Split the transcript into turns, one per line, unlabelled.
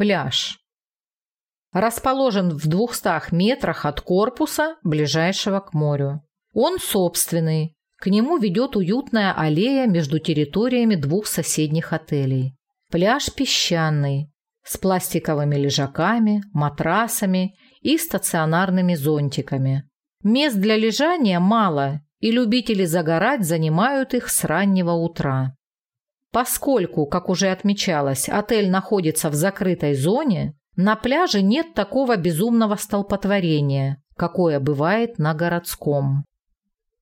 Пляж. Расположен в 200 метрах от корпуса, ближайшего к морю. Он собственный. К нему ведет уютная аллея между территориями двух соседних отелей. Пляж песчаный, с пластиковыми лежаками, матрасами и стационарными зонтиками. Мест для лежания мало, и любители загорать занимают их с раннего утра. Поскольку, как уже отмечалось, отель находится в закрытой зоне, на пляже нет такого безумного столпотворения, какое бывает на городском.